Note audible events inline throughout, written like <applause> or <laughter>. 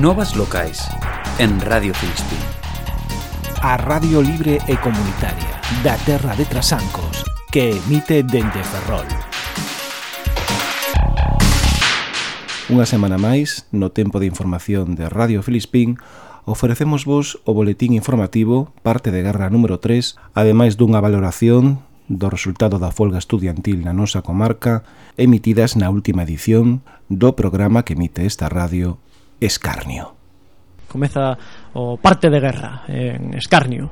Novas locais en Radio Filispín. A Radio Libre e Comunitaria da Terra de Trasancos que emite dende Ferrol. Unha semana máis, no tempo de información de Radio Filispín, ofrecemos vos o boletín informativo parte de guerra número 3, ademais dunha valoración do resultado da folga estudiantil na nosa comarca emitidas na última edición do programa que emite esta radio Escarnio. Comeza o parte de guerra en Escarnio.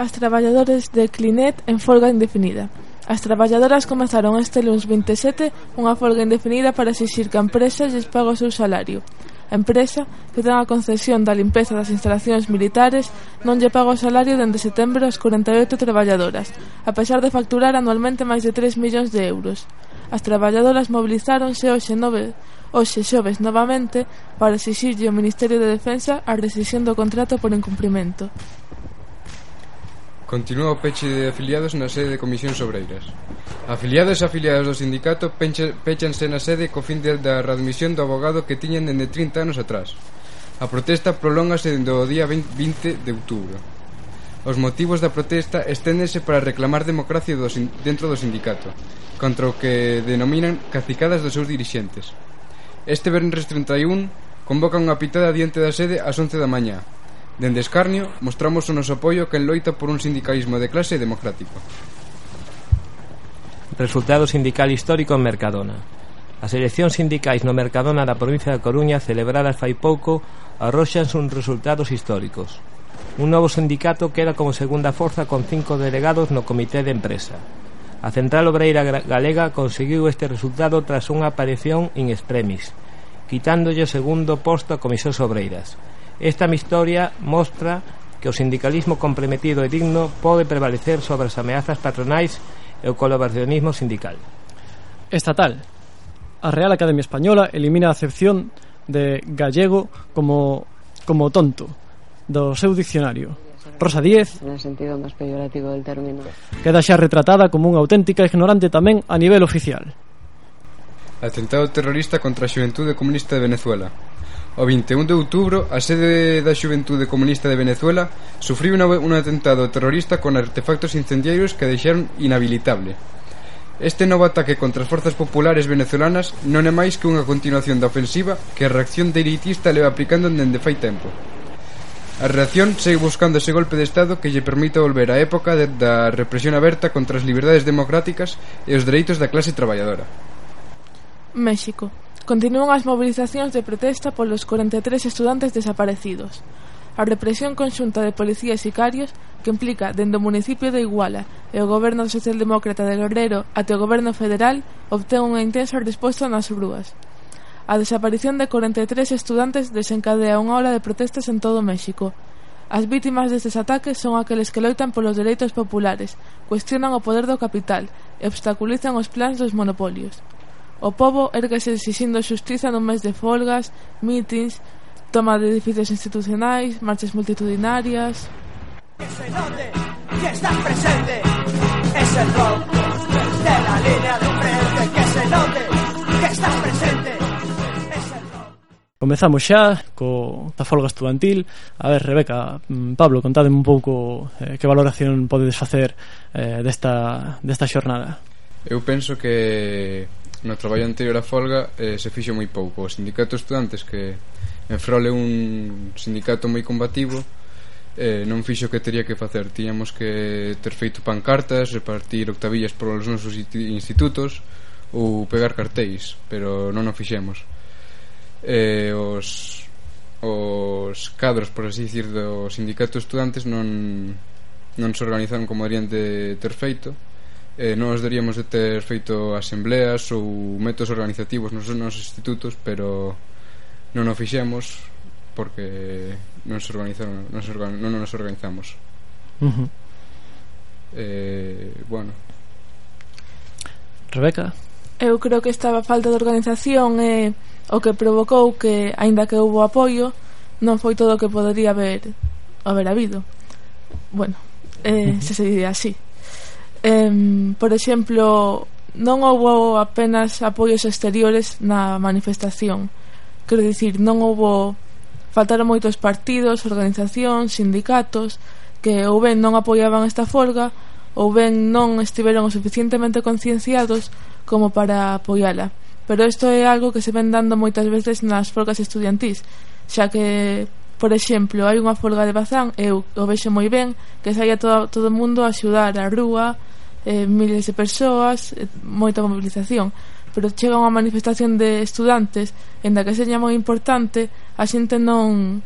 As traballadoras de Clinet en folga indefinida. As traballadoras comezaron este luns 27 unha folga indefinida para exixir que a empresa lles paga o seu salario. A empresa, que ten a concesión da limpeza das instalacións militares, non lle paga o salario dende setembro ás 48 traballadoras, a pesar de facturar anualmente máis de 3 millóns de euros. As traballadoras mobilizáronse hoxe nove hoxe xoves novamente para exixirlle ao Ministerio de Defensa a rescisión do contrato por incumprimento. Continúa o peche de afiliados na sede de comisións obreiras. Afiliados e afiliadas do sindicato pechanse na sede co fin de, da readmisión do abogado que tiñen dende 30 anos atrás. A protesta prolongase dende o día 20 de outubro. Os motivos da protesta esténdense para reclamar democracia do, dentro do sindicato, contra o que denominan cacicadas dos seus dirixentes. Este venres 31 convoca unha pitada diante da sede ás 11 da mañá. Dende Escarnio, mostramos o noso apoio que loita por un sindicalismo de clase democrático. Resultado sindical histórico en Mercadona. As eleccións sindicais no Mercadona da provincia da Coruña celebradas fai pouco arroxan uns resultados históricos. Un novo sindicato queda como segunda forza con cinco delegados no comité de empresa. A central obreira galega conseguiu este resultado tras unha aparición in extremis, quitándolle o segundo posto a Comisións Obreiras. Esta historia mostra que o sindicalismo comprometido e digno pode prevalecer sobre as ameazas patronais e o colaboracionismo sindical. Estatal. A Real Academia Española elimina a acepción de gallego como, como tonto do seu diccionario. Rosa Díez no sentido máis peyorativo del término. Queda xa retratada como unha auténtica ignorante tamén a nivel oficial. Atentado terrorista contra a Xuventude Comunista de Venezuela. O 21 de outubro, a sede da Xuventude Comunista de Venezuela sufriu un atentado terrorista con artefactos incendiarios que deixaron inhabilitable. Este novo ataque contra as forzas populares venezolanas non é máis que unha continuación da ofensiva que a reacción dereitista leva aplicando dende fai tempo. A reacción segue buscando ese golpe de Estado que lle permita volver á época de, da represión aberta contra as liberdades democráticas e os dereitos da clase traballadora. México. Continúan as movilizacións de protesta polos 43 estudantes desaparecidos. A represión conxunta de policías e sicarios que implica dende o municipio de Iguala e o goberno socialdemócrata de Guerrero até o goberno federal obtén unha intensa resposta nas rúas. A desaparición de 43 estudantes desencadea unha ola de protestas en todo México. As vítimas destes ataques son aqueles que loitan polos dereitos populares, cuestionan o poder do capital e obstaculizan os plans dos monopolios. O pobo erguese exixindo xustiza nun mes de folgas, mítins, toma de edificios institucionais, marchas multitudinarias... Que se note que estás presente, es el rock de la línea Comezamos xa co da folga estudantil. A ver, Rebeca, mm, Pablo, contádeme un pouco eh, que valoración podedes facer eh, desta, desta xornada. Eu penso que no traballo anterior á folga eh, se fixo moi pouco. O sindicato de estudantes que en Frole un sindicato moi combativo eh, non fixo que tería que facer. Tiñamos que ter feito pancartas, repartir octavillas por os nosos institutos ou pegar cartéis, pero non o fixemos eh, os os cadros, por así dicir, do sindicato de estudantes non, non se organizaron como deberían de ter feito eh, non os deríamos de ter feito asembleas ou métodos organizativos nos nosos institutos, pero non o fixemos porque non se organizaron, non, se organ, non nos organizamos. Uh -huh. eh, bueno. Rebeca? Eu creo que esta falta de organización é o que provocou que, aínda que houbo apoio, non foi todo o que podería haber, haber habido. Bueno, eh, se se diría así. Eh, por exemplo, non houbo apenas apoios exteriores na manifestación. Quero dicir, non houbo faltaron moitos partidos, organizacións, sindicatos que ou ben non apoiaban esta folga ou ben non estiveron o suficientemente concienciados como para apoiala. Pero isto é algo que se ven dando moitas veces nas folgas estudiantís, xa que, por exemplo, hai unha folga de Bazán, eu o vexo moi ben, que saía todo, todo o mundo a axudar a rúa, eh, miles de persoas, eh, moita mobilización pero chega unha manifestación de estudantes en da que seña moi importante a xente non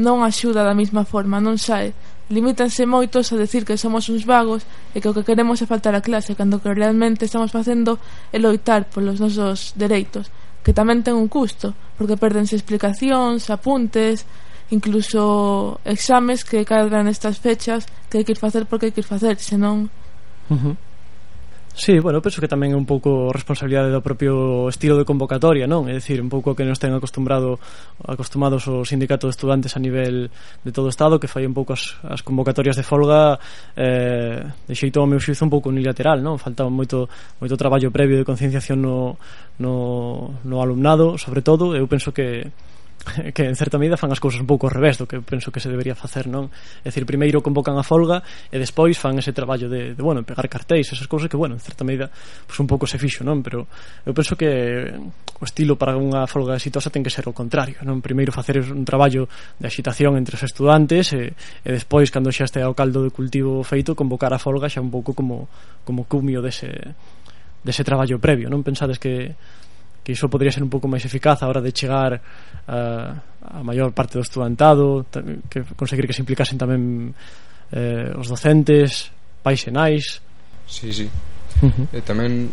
non axuda da mesma forma, non sae. Limítanse moitos a decir que somos uns vagos e que o que queremos é faltar a clase cando que realmente estamos facendo é loitar polos nosos dereitos, que tamén ten un custo, porque perdense explicacións, apuntes, incluso exames que cadran estas fechas que hai que ir facer porque hai que ir facer, senón... Uh -huh. Sí, bueno, penso que tamén é un pouco responsabilidade do propio estilo de convocatoria, non? É dicir, un pouco que nos ten acostumbrado acostumados o sindicato de estudantes a nivel de todo o Estado que fai un pouco as, as convocatorias de folga eh, de xeito ao meu xuizo un pouco unilateral, non? Faltaba moito, moito traballo previo de concienciación no, no, no alumnado, sobre todo, eu penso que <laughs> que en certa medida fan as cousas un pouco ao revés do que penso que se debería facer, non? É dicir, primeiro convocan a folga e despois fan ese traballo de, de bueno, pegar cartéis, esas cousas que, bueno, en certa medida, pues un pouco se fixo, non? Pero eu penso que o estilo para unha folga exitosa ten que ser o contrario, non? Primeiro facer un traballo de axitación entre os estudantes e, e despois, cando xa este ao caldo de cultivo feito, convocar a folga xa un pouco como, como cumio dese, dese traballo previo, non? Pensades que que iso podría ser un pouco máis eficaz a hora de chegar uh, a maior parte do estudantado que conseguir que se implicasen tamén eh, os docentes pais e nais. Sí, sí. Uh -huh. e tamén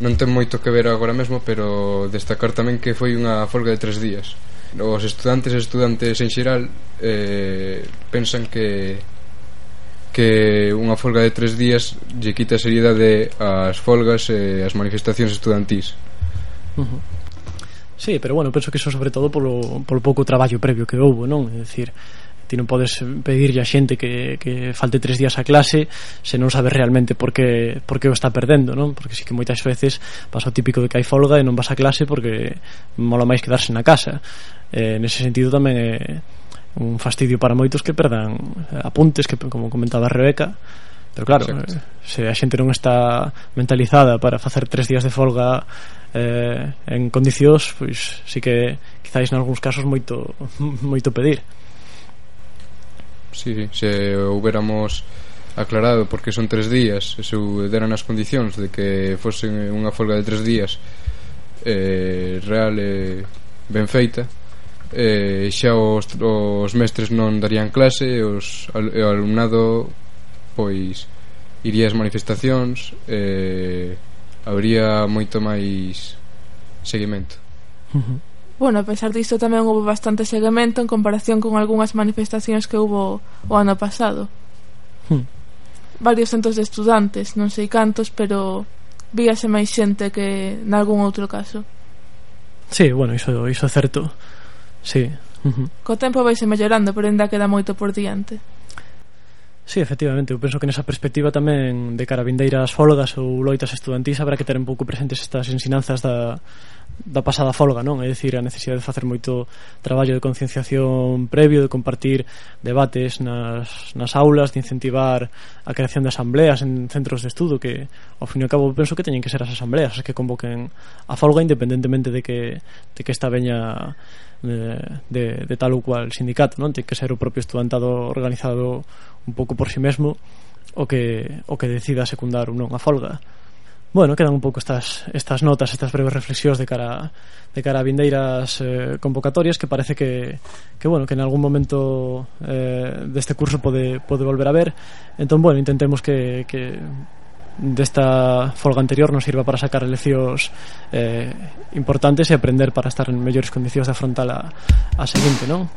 non ten moito que ver agora mesmo pero destacar tamén que foi unha folga de tres días. Os estudantes e estudantes en xeral eh, pensan que que unha folga de tres días lle quita seriedade ás folgas e ás manifestacións estudantís Uh -huh. Sí, pero bueno, penso que iso sobre todo polo, polo pouco traballo previo que houve, non? É dicir, ti non podes pedirlle a xente que, que falte tres días a clase se non sabe realmente por que, por que o está perdendo, non? Porque sí que moitas veces pasa o típico de que hai folga e non vas a clase porque mola máis quedarse na casa. Eh, nese sentido tamén é un fastidio para moitos que perdan apuntes que como comentaba Rebeca pero claro, Exacto. se a xente non está mentalizada para facer tres días de folga eh, en condicións pois si que quizáis algúns casos moito <laughs> moito pedir. Si, sí, se houbéramos aclarado porque son tres días se deran as condicións de que fose unha folga de tres días eh, real e eh, ben feita eh, xa os, os mestres non darían clase os, o alumnado pois iría as manifestacións eh, habría moito máis seguimento. Uh -huh. Bueno, a pesar disto tamén houve bastante seguimento en comparación con algunhas manifestacións que houve o ano pasado. Hmm. Varios centos de estudantes, non sei cantos, pero víase máis xente que nalgún outro caso. Sí, bueno, iso, iso é certo. Sí. Uh -huh. Co tempo vaise mellorando, pero ainda queda moito por diante. Sí, efectivamente, eu penso que nesa perspectiva tamén de cara a vindeiras folgas ou loitas estudantís habrá que ter un pouco presentes estas ensinanzas da, da pasada folga, non? É dicir, a necesidade de facer moito traballo de concienciación previo, de compartir debates nas, nas aulas, de incentivar a creación de asambleas en centros de estudo que, ao fin e ao cabo, penso que teñen que ser as asambleas as que convoquen a folga independentemente de que, de que esta veña de, de, de tal ou cual sindicato, non? Ten que ser o propio estudantado organizado un pouco por si sí mesmo o que, o que decida secundar ou non a folga. Bueno, quedan un pouco estas, estas notas, estas breves reflexións de cara, de cara a vindeiras eh, convocatorias que parece que, que, bueno, que en algún momento eh, deste curso pode, pode volver a ver. Entón, bueno, intentemos que, que desta folga anterior nos sirva para sacar leccións eh, importantes e aprender para estar en mellores condicións de afrontar a, a seguinte, non?